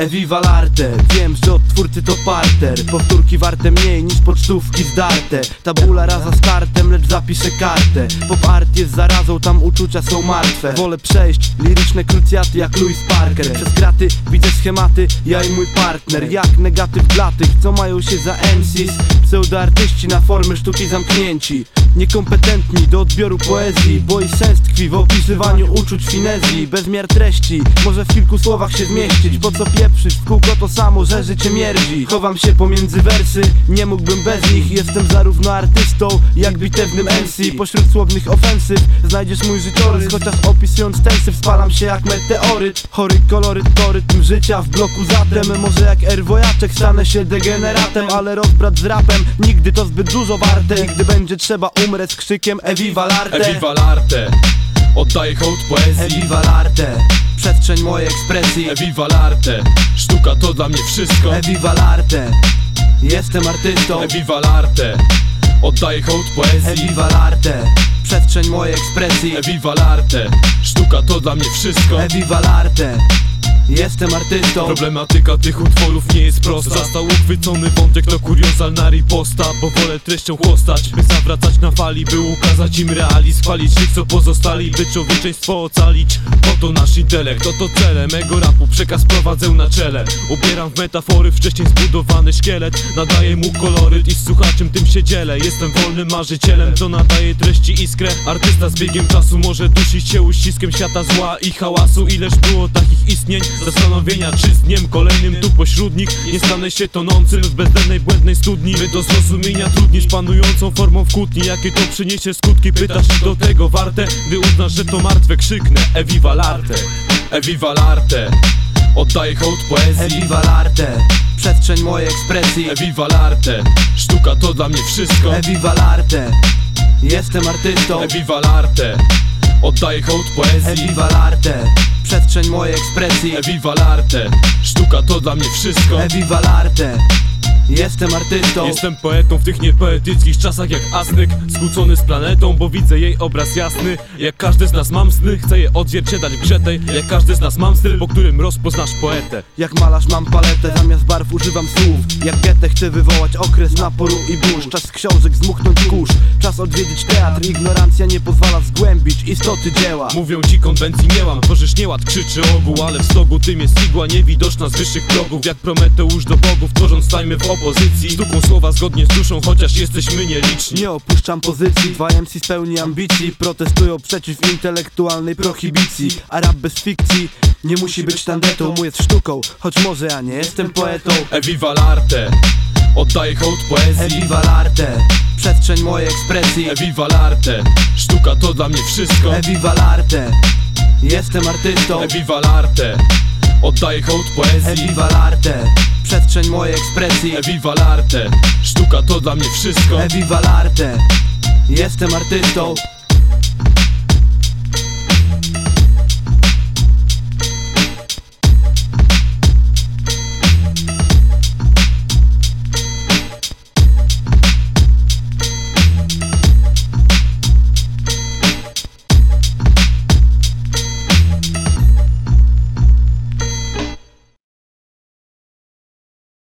Eviva l'arte Wiem, że od twórcy to parter. Powtórki warte mniej niż pocztówki zdarte. Tabula rasa z kartem, lecz zapiszę kartę. Pop art jest zarazą, tam uczucia są martwe. Wolę przejść liryczne krucjaty jak Louis Parker. Przez kraty widzę schematy, ja i mój partner. Jak negatyw dla tych, co mają się za MCs Pseudoartyści na formy sztuki zamknięci Niekompetentni do odbioru poezji Bo i sens tkwi w opisywaniu uczuć finezji. Bezmiar treści, może w kilku słowach się zmieścić Po co pieprzyć w kółko to samo, że życie mierdzi. Chowam się pomiędzy wersy, nie mógłbym bez nich. Jestem zarówno artystą, jak bitewnym MC Pośród słownych ofensyw znajdziesz mój życiorys Chociaż opisując tensy spalam się jak meteoryt. Chory koloryt to rytm życia w bloku zatem. Może jak erwojaczek stanę się degeneratem Ale rozbrat z rapem nigdy to zbyt dużo warte. I gdy będzie trzeba umrę z krzykiem Eviva l'arte Eviva l'arte Oddaję hołd poezji. Eviva l'arte Przestrzeń mojej ekspresji. Eviva l'arte Sztuka to dla mnie wszystko. Eviva l'arte Jestem artystą. Eviva l'arte Oddaję hołd poezji. Eviva l'arte Przestrzeń mojej ekspresji. Eviva l'arte Sztuka to dla mnie wszystko. Eviva l'arte Jestem artystą. Problematyka tych utworów nie jest prosta. Został uchwycony wątek to kuriozalna riposta Bo wolę treścią chłostać By zawracać na fali, by ukazać im realizm Chwalić tych co pozostali, by człowieczeństwo ocalić. Oto nasz intelekt, oto cele. Mego rapu Przekaz prowadzę na czele. Ubieram w metafory wcześniej zbudowany szkielet. Nadaję mu koloryt i z słuchaczem tym się dzielę. Jestem wolnym marzycielem, to nadaje treści iskrę. Artysta z biegiem czasu może dusić się uściskiem świata zła i hałasu. Ileż było takich istnień Zastanowienia czy z dniem kolejnym tu pośród nich Nie stanę się tonącym w bezdennej błędnej studni? My do zrozumienia trudni z panującą formą w kłótni. Jakie to przyniesie skutki? Pytasz czy do tego warte? Gdy uznasz, że to martwe krzyknę Eviva l'arte Eviva l'arte Oddaję hołd poezji. Eviva l'arte Przestrzeń mojej ekspresji. Eviva l'arte Sztuka to dla mnie wszystko. Eviva l'arte Jestem artystą. Eviva l'arte Oddaję hołd poezji. Eviva l'arte Przestrzeń mojej ekspresji. Eviva l'arte. Sztuka to dla mnie wszystko. Eviva l'arte Jestem artystą. Jestem poetą w tych niepoetyckich czasach jak Asnyk Skłócony z planetą, bo widzę jej obraz jasny. Jak każdy z nas mam sny, chcę je odzwierciedlać w grze tej. Jak każdy z nas mam styl, po którym rozpoznasz poetę. Jak malarz mam paletę, zamiast barw używam słów. Jak getę chcę wywołać okres naporu i burz. Czas z książek zmuchnąć kurz. Czas odwiedzić teatr, ignorancja nie pozwala zgłębić istoty dzieła. Mówią ci konwencji nie mam, tworzysz nieład, krzyczy ogół Ale w stogu tym jest igła niewidoczna z wyższych progów. Jak Prometeusz do bogów, tworząc stajmy w opozycji Sztuką słowa zgodnie z duszą, chociaż jesteśmy nieliczni. Nie opuszczam pozycji, dwa MC spełni ambicji. Protestują przeciw intelektualnej prohibicji. A rap bez fikcji nie musi być tandetą. Mój jest sztuką, choć może ja nie jestem poetą. Eviva l'arte. Oddaję hołd poezji. Eviva l'arte. Przestrzeń mojej ekspresji. Eviva l'arte. Sztuka to dla mnie wszystko. Eviva l'arte. Jestem artystą. Eviva l'arte. Oddaję hołd poezji. Eviva l'arte Przestrzeń mojej ekspresji. Eviva l'arte. Sztuka to dla mnie wszystko. Eviva l'arte. Jestem artystą